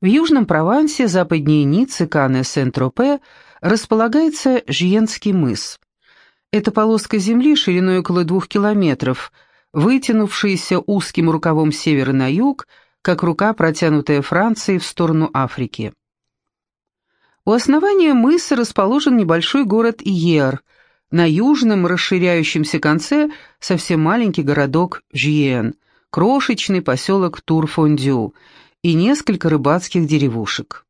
В южном Провансе, западнее Ниццы, Канне, Сент-Тропе, располагается Жьенский мыс. Это полоска земли шириной около двух километров, вытянувшаяся узким рукавом с севера на юг, как рука, протянутая Францией в сторону Африки. У основания мыса расположен небольшой город Иер, на южном расширяющемся конце совсем маленький городок Жьен, крошечный поселок Турфондю и несколько рыбацких деревушек.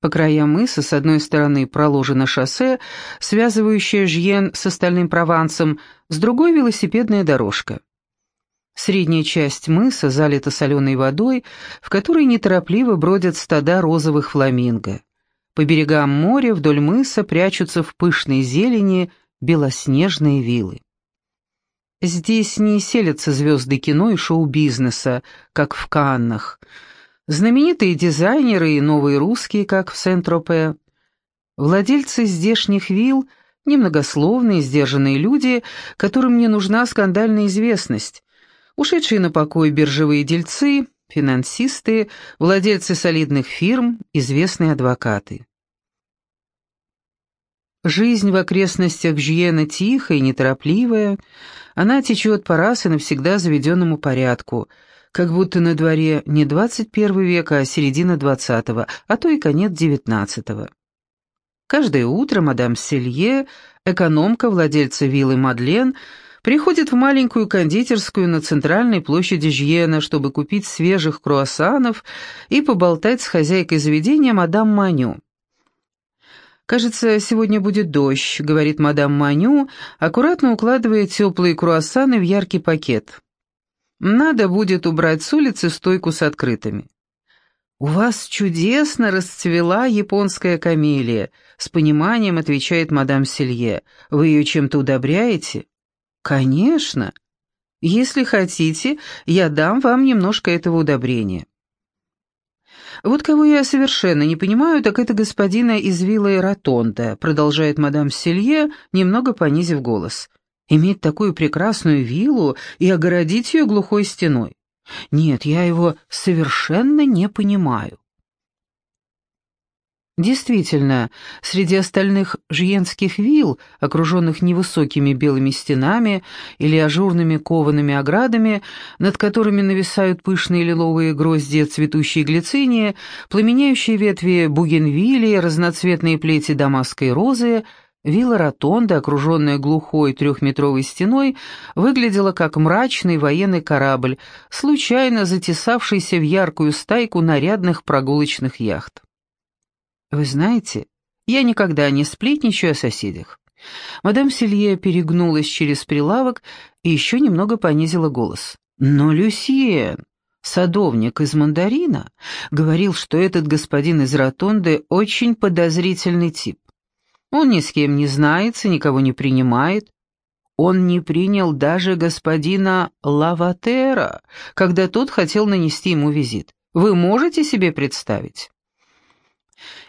По краям мыса с одной стороны проложено шоссе, связывающее Жьен с остальным Провансом, с другой велосипедная дорожка. Средняя часть мыса залита соленой водой, в которой неторопливо бродят стада розовых фламинго. По берегам моря вдоль мыса прячутся в пышной зелени белоснежные вилы. Здесь не селятся звезды кино и шоу-бизнеса, как в Каннах – Знаменитые дизайнеры и новые русские, как в Сент-Тропе. Владельцы здешних вилл – немногословные, сдержанные люди, которым не нужна скандальная известность. Ушедшие на покой биржевые дельцы, финансисты, владельцы солидных фирм, известные адвокаты. Жизнь в окрестностях Жьена тихая и неторопливая, она течет по раз и навсегда заведенному порядку – как будто на дворе не 21 век, а середина 20-го, а то и конец 19-го. Каждое утро мадам Селье, экономка владельца виллы Мадлен, приходит в маленькую кондитерскую на центральной площади Жьена, чтобы купить свежих круассанов и поболтать с хозяйкой заведения мадам Маню. «Кажется, сегодня будет дождь», — говорит мадам Маню, аккуратно укладывая теплые круассаны в яркий пакет. Надо будет убрать с улицы стойку с открытыми. «У вас чудесно расцвела японская камелия», — с пониманием отвечает мадам Селье. «Вы ее чем-то удобряете?» «Конечно. Если хотите, я дам вам немножко этого удобрения». «Вот кого я совершенно не понимаю, так это господина из виллы Ротонда», продолжает мадам Селье, немного понизив голос иметь такую прекрасную виллу и огородить ее глухой стеной. Нет, я его совершенно не понимаю. Действительно, среди остальных жьенских вилл, окруженных невысокими белыми стенами или ажурными коваными оградами, над которыми нависают пышные лиловые гроздья цветущей глицинии, пламеняющие ветви бугенвилии, разноцветные плети дамасской розы — Вилла Ротонда, окруженная глухой трехметровой стеной, выглядела как мрачный военный корабль, случайно затесавшийся в яркую стайку нарядных прогулочных яхт. «Вы знаете, я никогда не сплетничаю о соседях». Мадам Селье перегнулась через прилавок и еще немного понизила голос. «Но Люсьен, садовник из мандарина, говорил, что этот господин из Ротонды очень подозрительный тип. Он ни с кем не знается, никого не принимает. Он не принял даже господина Лаватера, когда тот хотел нанести ему визит. Вы можете себе представить?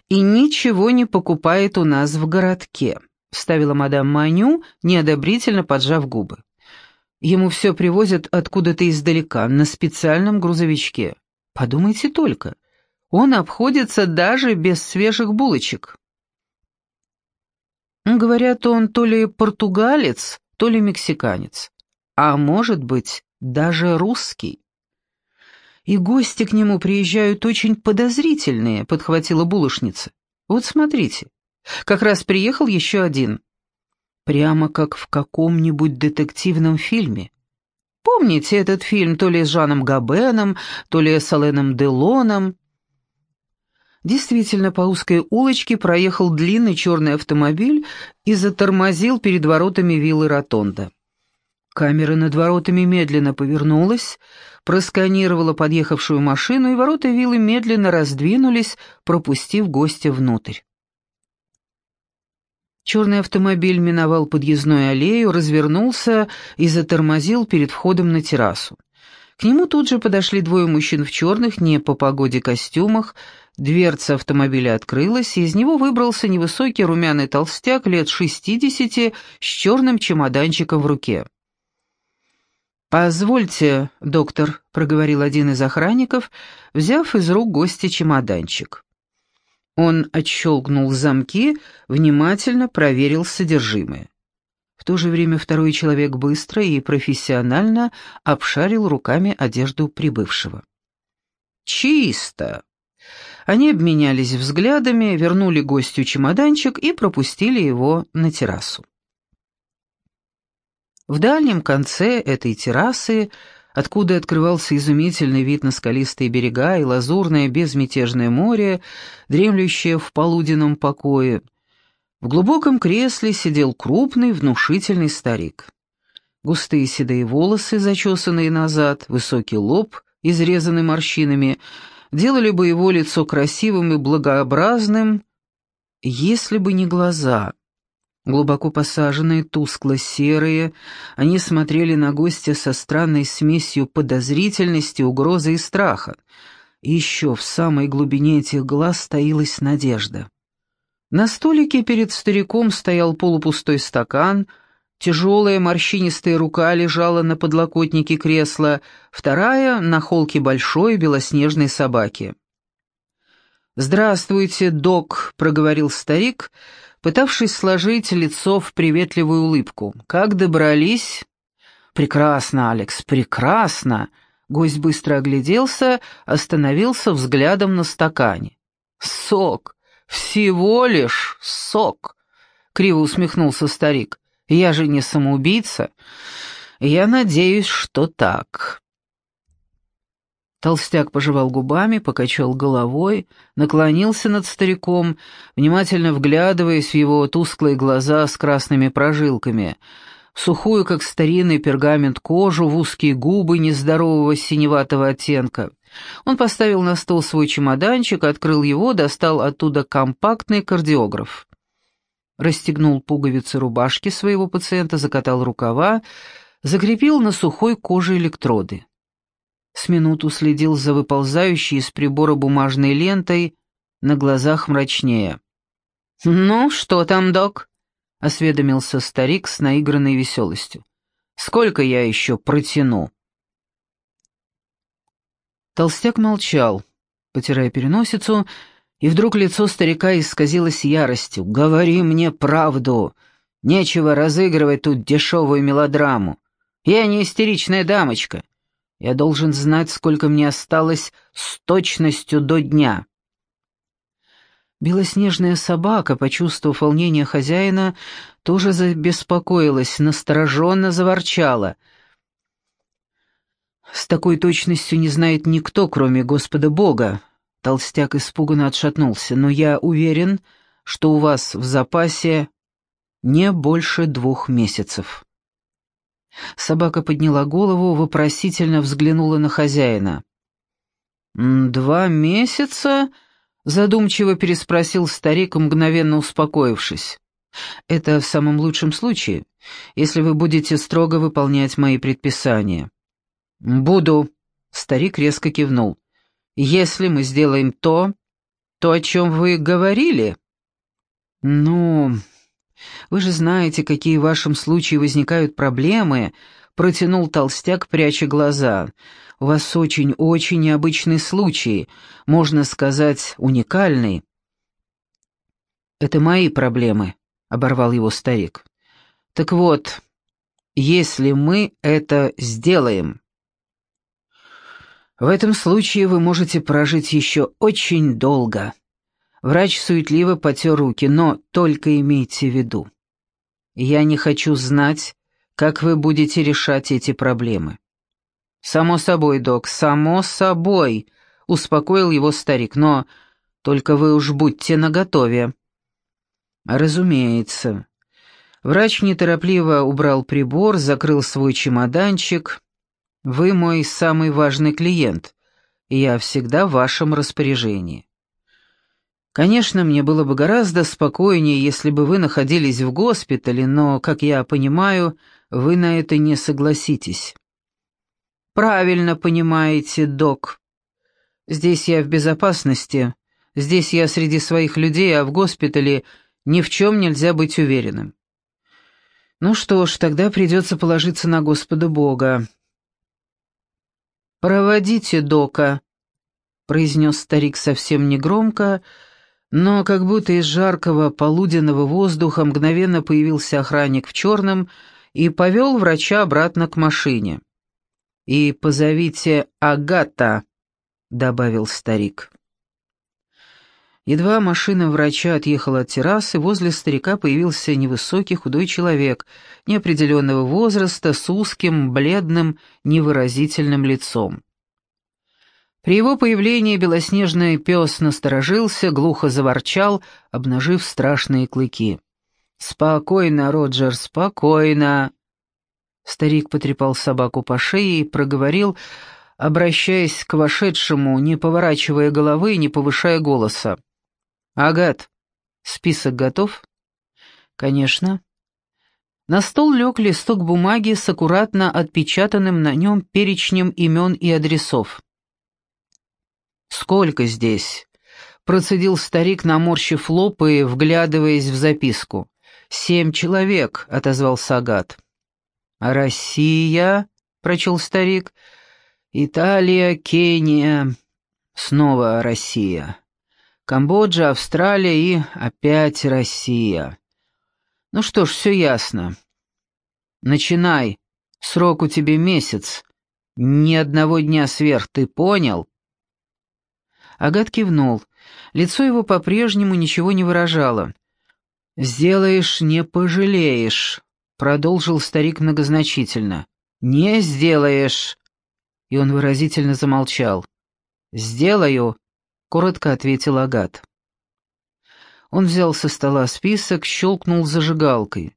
«И ничего не покупает у нас в городке», — вставила мадам Маню, неодобрительно поджав губы. «Ему все привозят откуда-то издалека, на специальном грузовичке. Подумайте только, он обходится даже без свежих булочек». Говорят, он то ли португалец, то ли мексиканец, а может быть, даже русский. И гости к нему приезжают очень подозрительные, подхватила булочница. Вот смотрите, как раз приехал еще один. Прямо как в каком-нибудь детективном фильме. Помните этот фильм то ли с Жаном Габеном, то ли с Аленом Делоном? Действительно, по узкой улочке проехал длинный черный автомобиль и затормозил перед воротами виллы Ротонда. Камера над воротами медленно повернулась, просканировала подъехавшую машину, и ворота виллы медленно раздвинулись, пропустив гостя внутрь. Черный автомобиль миновал подъездную аллею, развернулся и затормозил перед входом на террасу. К нему тут же подошли двое мужчин в черных, не по погоде костюмах, Дверца автомобиля открылась, и из него выбрался невысокий румяный толстяк лет шестидесяти с черным чемоданчиком в руке. «Позвольте, доктор», — проговорил один из охранников, взяв из рук гостя чемоданчик. Он отщелкнул замки, внимательно проверил содержимое. В то же время второй человек быстро и профессионально обшарил руками одежду прибывшего. «Чисто!» Они обменялись взглядами, вернули гостю чемоданчик и пропустили его на террасу. В дальнем конце этой террасы, откуда открывался изумительный вид на скалистые берега и лазурное безмятежное море, дремлющее в полуденном покое, в глубоком кресле сидел крупный, внушительный старик. Густые седые волосы, зачесанные назад, высокий лоб, изрезанный морщинами, делали бы его лицо красивым и благообразным, если бы не глаза — Глубоко посаженные, тускло-серые, они смотрели на гостя со странной смесью подозрительности, угрозы и страха. Еще в самой глубине этих глаз таилась надежда. На столике перед стариком стоял полупустой стакан, тяжелая морщинистая рука лежала на подлокотнике кресла, вторая — на холке большой белоснежной собаки. «Здравствуйте, док», — проговорил старик, — пытавшись сложить лицо в приветливую улыбку. «Как добрались?» «Прекрасно, Алекс, прекрасно!» Гость быстро огляделся, остановился взглядом на стакане. «Сок! Всего лишь сок!» — криво усмехнулся старик. «Я же не самоубийца. Я надеюсь, что так». Толстяк пожевал губами, покачал головой, наклонился над стариком, внимательно вглядываясь в его тусклые глаза с красными прожилками, сухую, как старинный пергамент, кожу, в узкие губы нездорового синеватого оттенка. Он поставил на стол свой чемоданчик, открыл его, достал оттуда компактный кардиограф. Расстегнул пуговицы рубашки своего пациента, закатал рукава, закрепил на сухой коже электроды. С минуту следил за выползающей из прибора бумажной лентой, на глазах мрачнее. «Ну, что там, док?» — осведомился старик с наигранной веселостью. «Сколько я еще протяну?» Толстяк молчал, потирая переносицу, и вдруг лицо старика исказилось яростью. «Говори мне правду! Нечего разыгрывать тут дешевую мелодраму. Я не истеричная дамочка. Я должен знать, сколько мне осталось с точностью до дня». Белоснежная собака, почувствовав волнение хозяина, тоже забеспокоилась, настороженно заворчала. «С такой точностью не знает никто, кроме Господа Бога», — толстяк испуганно отшатнулся, «но я уверен, что у вас в запасе не больше двух месяцев». Собака подняла голову, вопросительно взглянула на хозяина. «Два месяца?» — задумчиво переспросил старик, мгновенно успокоившись. «Это в самом лучшем случае, если вы будете строго выполнять мои предписания». «Буду», — старик резко кивнул. «Если мы сделаем то, то, о чем вы говорили». «Ну, вы же знаете, какие в вашем случае возникают проблемы», — протянул толстяк, пряча глаза. «У вас очень-очень необычный случай, можно сказать, уникальный». «Это мои проблемы», — оборвал его старик. «Так вот, если мы это сделаем...» В этом случае вы можете прожить еще очень долго. Врач суетливо потер руки, но только имейте в виду. Я не хочу знать, как вы будете решать эти проблемы. Само собой, док, само собой, успокоил его старик, но только вы уж будьте наготове. Разумеется. Врач неторопливо убрал прибор, закрыл свой чемоданчик. Вы мой самый важный клиент, и я всегда в вашем распоряжении. Конечно, мне было бы гораздо спокойнее, если бы вы находились в госпитале, но, как я понимаю, вы на это не согласитесь. Правильно понимаете, док. Здесь я в безопасности, здесь я среди своих людей, а в госпитале ни в чем нельзя быть уверенным. Ну что ж, тогда придется положиться на Господа Бога. «Проводите Дока», — произнес старик совсем негромко, но как будто из жаркого полуденного воздуха мгновенно появился охранник в черном и повел врача обратно к машине. «И позовите Агата», — добавил старик. Едва машина врача отъехала от террасы, возле старика появился невысокий худой человек неопределенного возраста с узким, бледным, невыразительным лицом. При его появлении белоснежный пес насторожился, глухо заворчал, обнажив страшные клыки. «Спокойно, Роджер, спокойно!» Старик потрепал собаку по шее и проговорил, обращаясь к вошедшему, не поворачивая головы и не повышая голоса. «Агат, список готов?» «Конечно». На стол лег листок бумаги с аккуратно отпечатанным на нем перечнем имен и адресов. «Сколько здесь?» — процедил старик, наморщив лоб и вглядываясь в записку. «Семь человек», — отозвался Агат. «Россия», — прочел старик, — «Италия, Кения, снова Россия». Камбоджа, Австралия и опять Россия. Ну что ж, все ясно. Начинай. Срок у тебя месяц. Ни одного дня сверх, ты понял? Агат кивнул. Лицо его по-прежнему ничего не выражало. «Сделаешь, не пожалеешь», — продолжил старик многозначительно. «Не сделаешь». И он выразительно замолчал. «Сделаю», коротко ответил Агат. Он взял со стола список, щелкнул зажигалкой.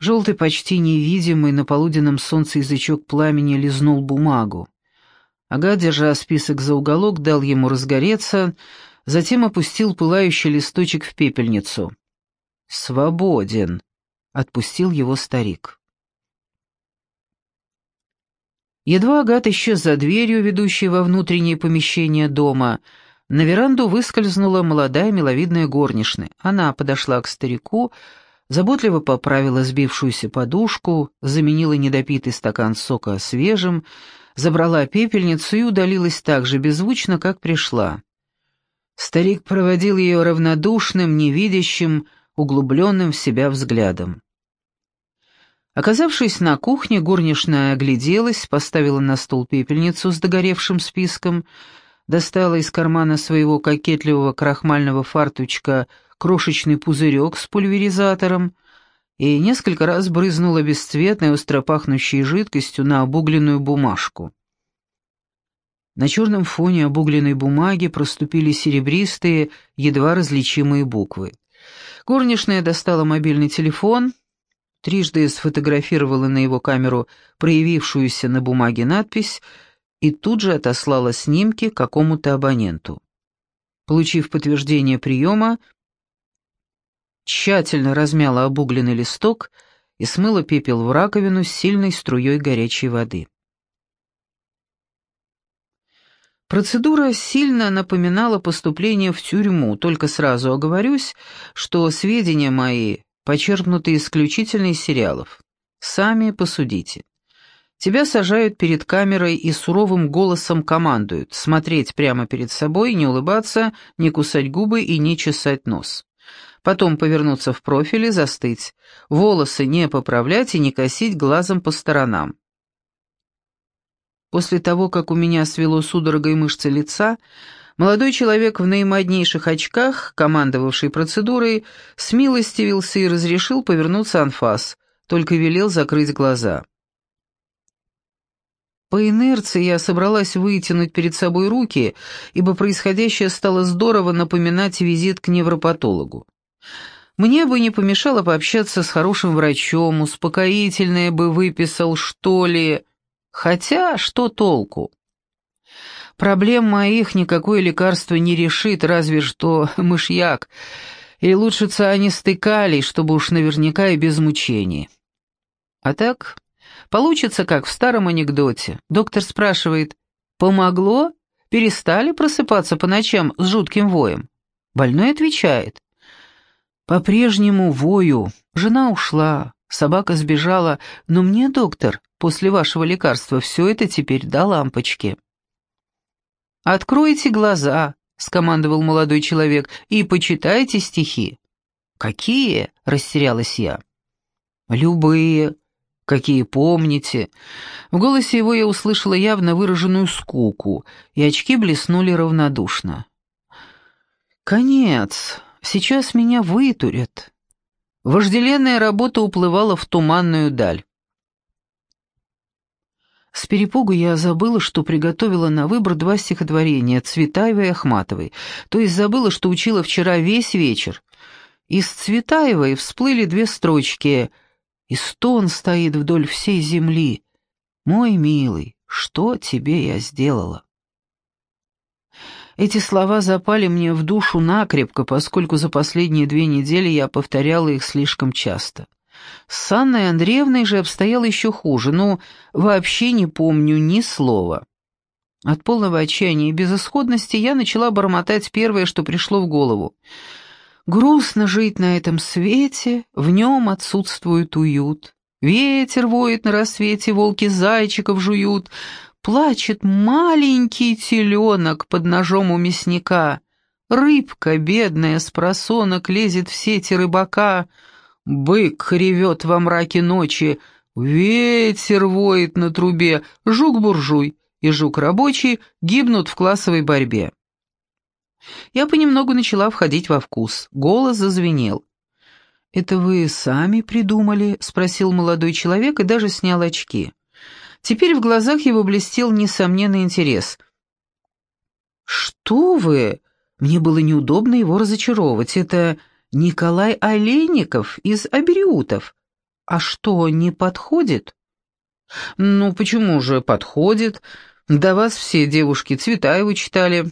Желтый, почти невидимый на полуденном солнце язычок пламени лизнул бумагу. Агат, держа список за уголок, дал ему разгореться, затем опустил пылающий листочек в пепельницу. «Свободен», — отпустил его старик. Едва Агат исчез за дверью, ведущей во внутреннее помещение дома, — на веранду выскользнула молодая миловидная горничная. Она подошла к старику, заботливо поправила сбившуюся подушку, заменила недопитый стакан сока свежим, забрала пепельницу и удалилась так же беззвучно, как пришла. Старик проводил ее равнодушным, невидящим, углубленным в себя взглядом. Оказавшись на кухне, горничная огляделась, поставила на стол пепельницу с догоревшим списком — достала из кармана своего кокетливого крахмального фартучка крошечный пузырек с пульверизатором и несколько раз брызнула бесцветной, остро пахнущей жидкостью на обугленную бумажку. На черном фоне обугленной бумаги проступили серебристые, едва различимые буквы. Горничная достала мобильный телефон, трижды сфотографировала на его камеру проявившуюся на бумаге надпись — и тут же отослала снимки какому-то абоненту. Получив подтверждение приема, тщательно размяла обугленный листок и смыла пепел в раковину с сильной струей горячей воды. Процедура сильно напоминала поступление в тюрьму, только сразу оговорюсь, что сведения мои почерпнуты исключительно из сериалов. Сами посудите. Тебя сажают перед камерой и суровым голосом командуют смотреть прямо перед собой, не улыбаться, не кусать губы и не чесать нос. Потом повернуться в профиль и застыть, волосы не поправлять и не косить глазом по сторонам. После того, как у меня свело судорогой мышцы лица, молодой человек в наимоднейших очках, командовавший процедурой, смилостивился и разрешил повернуться анфас, только велел закрыть глаза. По инерции я собралась вытянуть перед собой руки, ибо происходящее стало здорово напоминать визит к невропатологу. Мне бы не помешало пообщаться с хорошим врачом, успокоительное бы выписал, что ли. Хотя, что толку? Проблем моих никакое лекарство не решит, разве что мышьяк. И лучше цианистый калий, чтобы уж наверняка и без мучений. А так, Получится, как в старом анекдоте. Доктор спрашивает, «Помогло? Перестали просыпаться по ночам с жутким воем?» Больной отвечает, «По-прежнему вою. Жена ушла, собака сбежала, но мне, доктор, после вашего лекарства все это теперь до лампочки». «Откройте глаза», — скомандовал молодой человек, — «и почитайте стихи». «Какие?» — растерялась я. «Любые, какие помните». В голосе его я услышала явно выраженную скуку, и очки блеснули равнодушно. «Конец. Сейчас меня вытурят». Вожделенная работа уплывала в туманную даль. С перепугу я забыла, что приготовила на выбор два стихотворения Цветаевой и Ахматовой, то есть забыла, что учила вчера весь вечер. Из Цветаевой всплыли две строчки «И стон стоит вдоль всей земли. Мой милый, что тебе я сделала?» Эти слова запали мне в душу накрепко, поскольку за последние две недели я повторяла их слишком часто. С Анной Андреевной же обстояло еще хуже, ну, вообще не помню ни слова. От полного отчаяния и безысходности я начала бормотать первое, что пришло в голову. Грустно жить на этом свете, в нем отсутствует уют. Ветер воет на рассвете, волки зайчиков жуют, Плачет маленький теленок под ножом у мясника. Рыбка, бедная, с просонок лезет в сети рыбака. Бык ревет во мраке ночи, ветер воет на трубе, жук-буржуй и жук-рабочий гибнут в классовой борьбе. Я понемногу начала входить во вкус. Голос зазвенел. «Это вы сами придумали?» — спросил молодой человек и даже снял очки. Теперь в глазах его блестел несомненный интерес. «Что вы?» Мне было неудобно его разочаровывать. Это Николай Олейников из Абериутов. А что, не подходит? Ну, почему же подходит? До вас все девушки Цветаеву читали.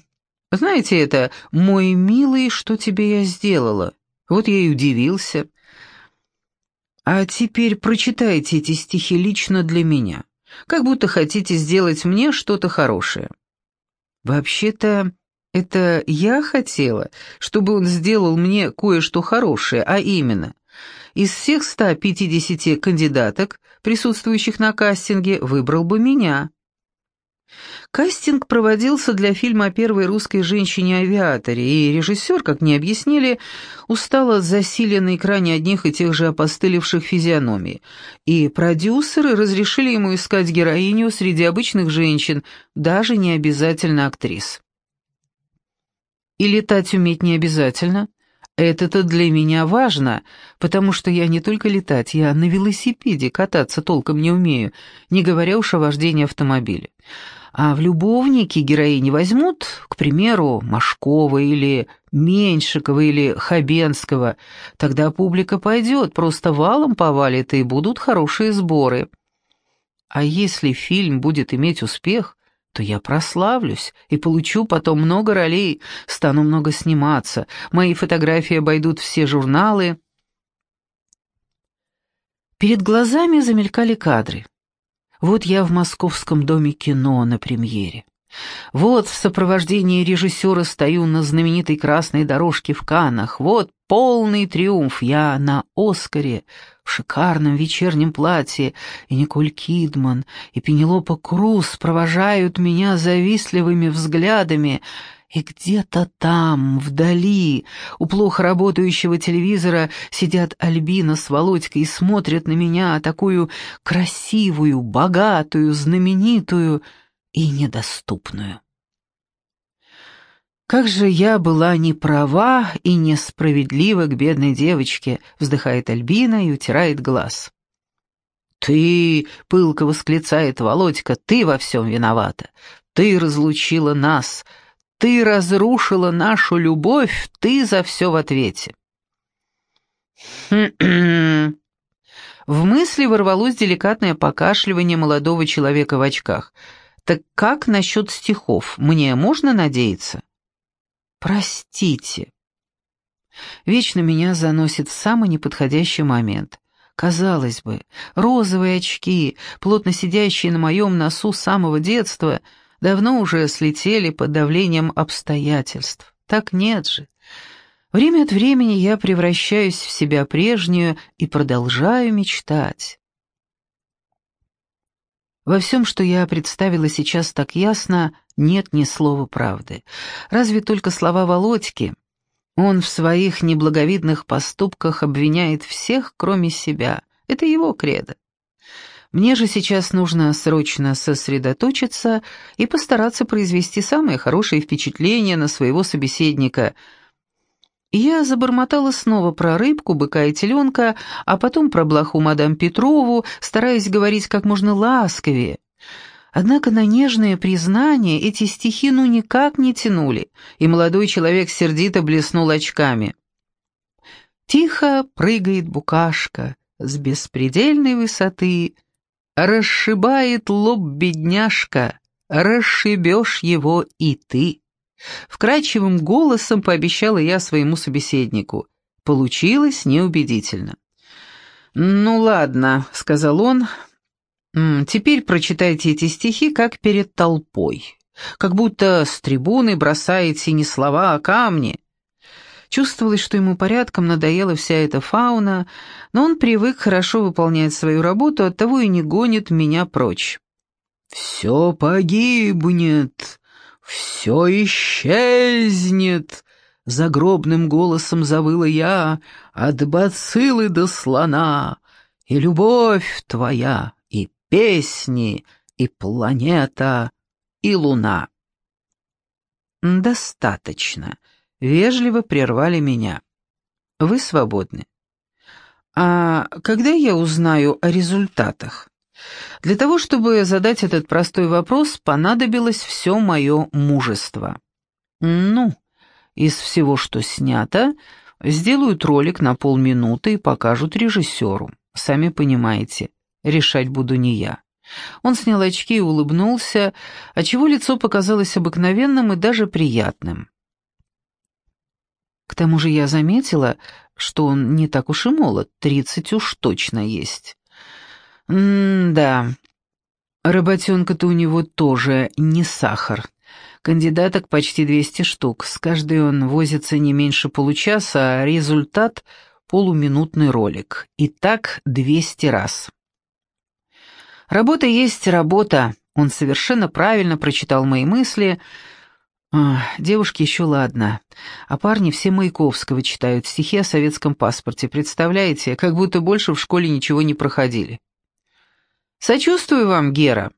Знаете это «Мой милый, что тебе я сделала?» Вот я и удивился. А теперь прочитайте эти стихи лично для меня как будто хотите сделать мне что-то хорошее. Вообще-то, это я хотела, чтобы он сделал мне кое-что хорошее, а именно, из всех 150 кандидаток, присутствующих на кастинге, выбрал бы меня. Кастинг проводился для фильма о первой русской женщине-авиаторе, и режиссер, как мне объяснили, устал от засилия на экране одних и тех же опостылевших физиономий, и продюсеры разрешили ему искать героиню среди обычных женщин, даже не обязательно актрис. И летать уметь не обязательно. Это-то для меня важно, потому что я не только летать, я на велосипеде кататься толком не умею, не говоря уж о вождении автомобиля. А в любовники героини возьмут, к примеру, Машкова или Меньшикова или Хабенского, тогда публика пойдет, просто валом повалит, и будут хорошие сборы. А если фильм будет иметь успех, то я прославлюсь и получу потом много ролей, стану много сниматься, мои фотографии обойдут все журналы. Перед глазами замелькали кадры. Вот я в Московском доме кино на премьере. Вот в сопровождении режиссера стою на знаменитой красной дорожке в Каннах. Вот полный триумф. Я на Оскаре, в шикарном вечернем платье, и Николь Кидман, и Пенелопа Круз провожают меня завистливыми взглядами, и где-то там, вдали, у плохо работающего телевизора, сидят Альбина с Володькой и смотрят на меня, такую красивую, богатую, знаменитую и недоступную. «Как же я была неправа и несправедлива к бедной девочке», — вздыхает Альбина и утирает глаз. «Ты», — пылко восклицает Володька, — «ты во всем виновата. Ты разлучила нас, ты разрушила нашу любовь, ты за все в ответе. В мысли ворвалось деликатное покашливание молодого человека в очках. «Так как насчет стихов? Мне можно надеяться?» «Простите». Вечно меня заносит в самый неподходящий момент. Казалось бы, розовые очки, плотно сидящие на моем носу с самого детства — давно уже слетели под давлением обстоятельств. Так нет же. Время от времени я превращаюсь в себя прежнюю и продолжаю мечтать. Во всем, что я представила сейчас так ясно, нет ни слова правды. Разве только слова Володьки. Он в своих неблаговидных поступках обвиняет всех, кроме себя. Это его кредо. Мне же сейчас нужно срочно сосредоточиться и постараться произвести самое хорошее впечатление на своего собеседника. Я забормотала снова про рыбку, быка и теленка, а потом про блоху мадам Петрову, стараясь говорить как можно ласковее. Однако на нежное признание эти стихи ну никак не тянули, и молодой человек сердито блеснул очками. Тихо прыгает букашка с беспредельной высоты, Расшибает лоб бедняжка, расшибешь его и ты. Вкрадчивым голосом пообещала я своему собеседнику. Получилось неубедительно. «Ну ладно», — сказал он, — «теперь прочитайте эти стихи как перед толпой, как будто с трибуны бросаете не слова, а камни. Чувствовалось, что ему порядком надоела вся эта фауна, но он привык хорошо выполнять свою работу, оттого и не гонит меня прочь. «Все погибнет, все исчезнет», — загробным голосом завыла я, «от бациллы до слона, и любовь твоя, и песни, и планета, и луна». «Достаточно», вежливо прервали меня. Вы свободны. А когда я узнаю о результатах? Для того, чтобы задать этот простой вопрос, понадобилось все мое мужество. Ну, из всего, что снято, сделают ролик на полминуты и покажут режиссеру. Сами понимаете, решать буду не я. Он снял очки и улыбнулся, отчего лицо показалось обыкновенным и даже приятным. К тому же я заметила, что он не так уж и молод, тридцать уж точно есть. М-да, работенка-то у него тоже не сахар. Кандидаток почти двести штук, с каждой он возится не меньше получаса, а результат — полуминутный ролик. И так двести раз. Работа есть работа, он совершенно правильно прочитал мои мысли — девушки еще ладно, а парни все Маяковского читают, стихи о советском паспорте, представляете, как будто больше в школе ничего не проходили. «Сочувствую вам, Гера».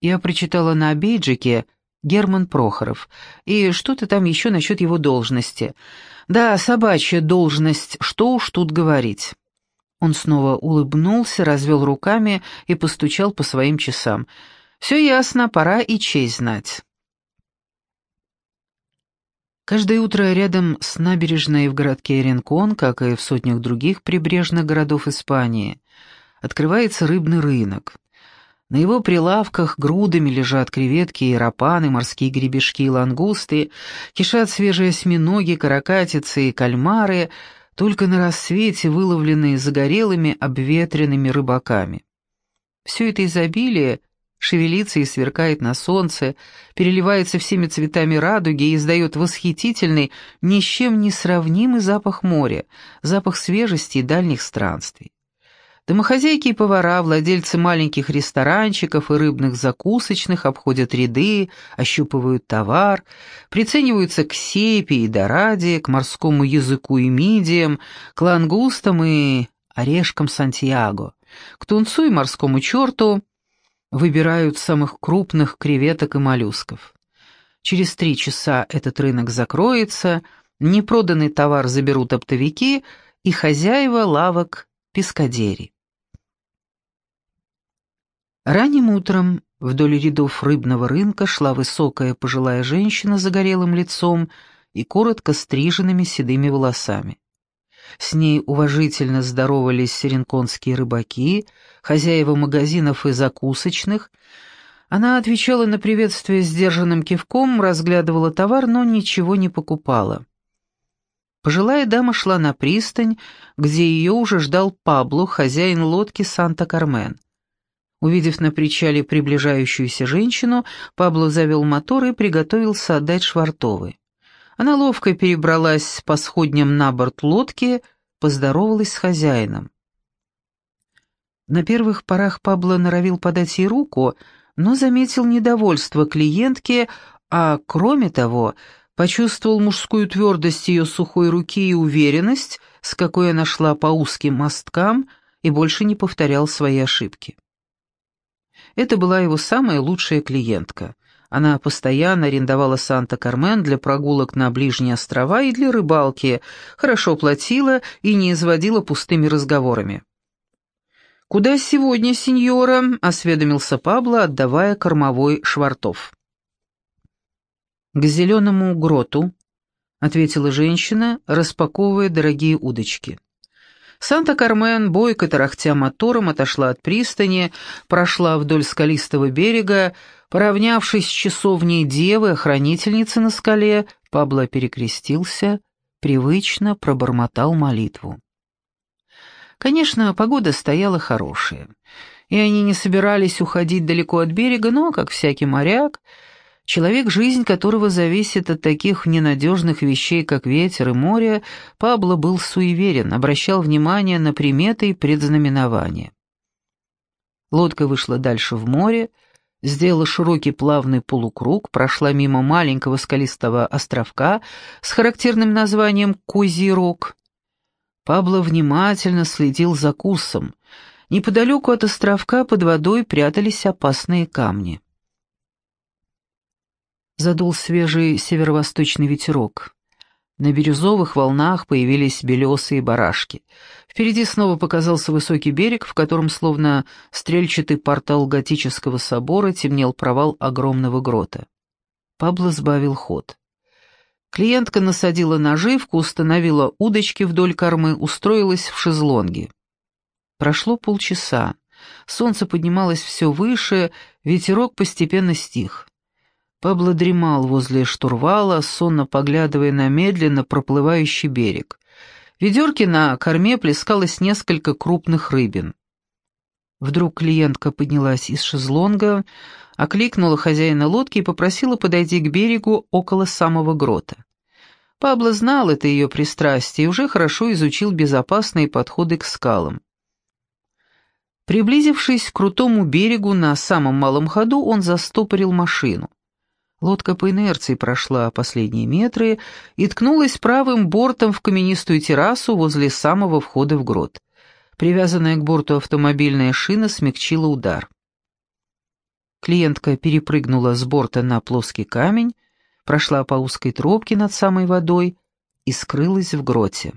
Я прочитала на бейджике Герман Прохоров, и что-то там еще насчет его должности. Да, собачья должность, что уж тут говорить. Он снова улыбнулся, развел руками и постучал по своим часам. «Все ясно, пора и честь знать». Каждое утро рядом с набережной в городке Ренкон, как и в сотнях других прибрежных городов Испании, открывается рыбный рынок. На его прилавках грудами лежат креветки и рапаны, морские гребешки и лангусты, кишат свежие осьминоги, каракатицы и кальмары, только на рассвете выловленные загорелыми обветренными рыбаками. Все это изобилие шевелится и сверкает на солнце, переливается всеми цветами радуги и издает восхитительный, ни с чем не сравнимый запах моря, запах свежести и дальних странствий. Домохозяйки и повара, владельцы маленьких ресторанчиков и рыбных закусочных обходят ряды, ощупывают товар, прицениваются к сепе и дораде, к морскому языку и мидиям, к лангустам и орешкам Сантьяго, к тунцу и морскому черту, выбирают самых крупных креветок и моллюсков. Через три часа этот рынок закроется, непроданный товар заберут оптовики и хозяева лавок пескадери. Ранним утром вдоль рядов рыбного рынка шла высокая пожилая женщина с загорелым лицом и коротко стриженными седыми волосами. С ней уважительно здоровались серенконские рыбаки, хозяева магазинов и закусочных. Она отвечала на приветствие сдержанным кивком, разглядывала товар, но ничего не покупала. Пожилая дама шла на пристань, где ее уже ждал Пабло, хозяин лодки «Санта-Кармен». Увидев на причале приближающуюся женщину, Пабло завел мотор и приготовился отдать швартовы. Она ловко перебралась по сходням на борт лодки, поздоровалась с хозяином. На первых порах Пабло норовил подать ей руку, но заметил недовольство клиентки, а кроме того, почувствовал мужскую твердость ее сухой руки и уверенность, с какой она шла по узким мосткам и больше не повторял свои ошибки. Это была его самая лучшая клиентка. Она постоянно арендовала Санта-Кармен для прогулок на ближние острова и для рыбалки, хорошо платила и не изводила пустыми разговорами. «Куда сегодня, сеньора?» — осведомился Пабло, отдавая кормовой швартов. «К зеленому гроту», — ответила женщина, распаковывая дорогие удочки. Санта-Кармен, бойко тарахтя мотором, отошла от пристани, прошла вдоль скалистого берега, поравнявшись с часовней девы, охранительницы на скале, Пабло перекрестился, привычно пробормотал молитву. Конечно, погода стояла хорошая, и они не собирались уходить далеко от берега, но, как всякий моряк, Человек, жизнь которого зависит от таких ненадежных вещей, как ветер и море, Пабло был суеверен, обращал внимание на приметы и предзнаменования. Лодка вышла дальше в море, сделала широкий плавный полукруг, прошла мимо маленького скалистого островка с характерным названием Козий Рог. Пабло внимательно следил за курсом. Неподалеку от островка под водой прятались опасные камни. Задул свежий северо-восточный ветерок. На бирюзовых волнах появились белесые барашки. Впереди снова показался высокий берег, в котором, словно стрельчатый портал готического собора, темнел провал огромного грота. Пабло сбавил ход. Клиентка насадила наживку, установила удочки вдоль кормы, устроилась в шезлонге. Прошло полчаса. Солнце поднималось все выше, ветерок постепенно стих. Пабло дремал возле штурвала, сонно поглядывая на медленно проплывающий берег. В ведерке на корме плескалось несколько крупных рыбин. Вдруг клиентка поднялась из шезлонга, окликнула хозяина лодки и попросила подойти к берегу около самого грота. Пабло знал это ее пристрастие и уже хорошо изучил безопасные подходы к скалам. Приблизившись к крутому берегу на самом малом ходу, он застопорил машину. Лодка по инерции прошла последние метры и ткнулась правым бортом в каменистую террасу возле самого входа в грот. Привязанная к борту автомобильная шина смягчила удар. Клиентка перепрыгнула с борта на плоский камень, прошла по узкой тропке над самой водой и скрылась в гроте.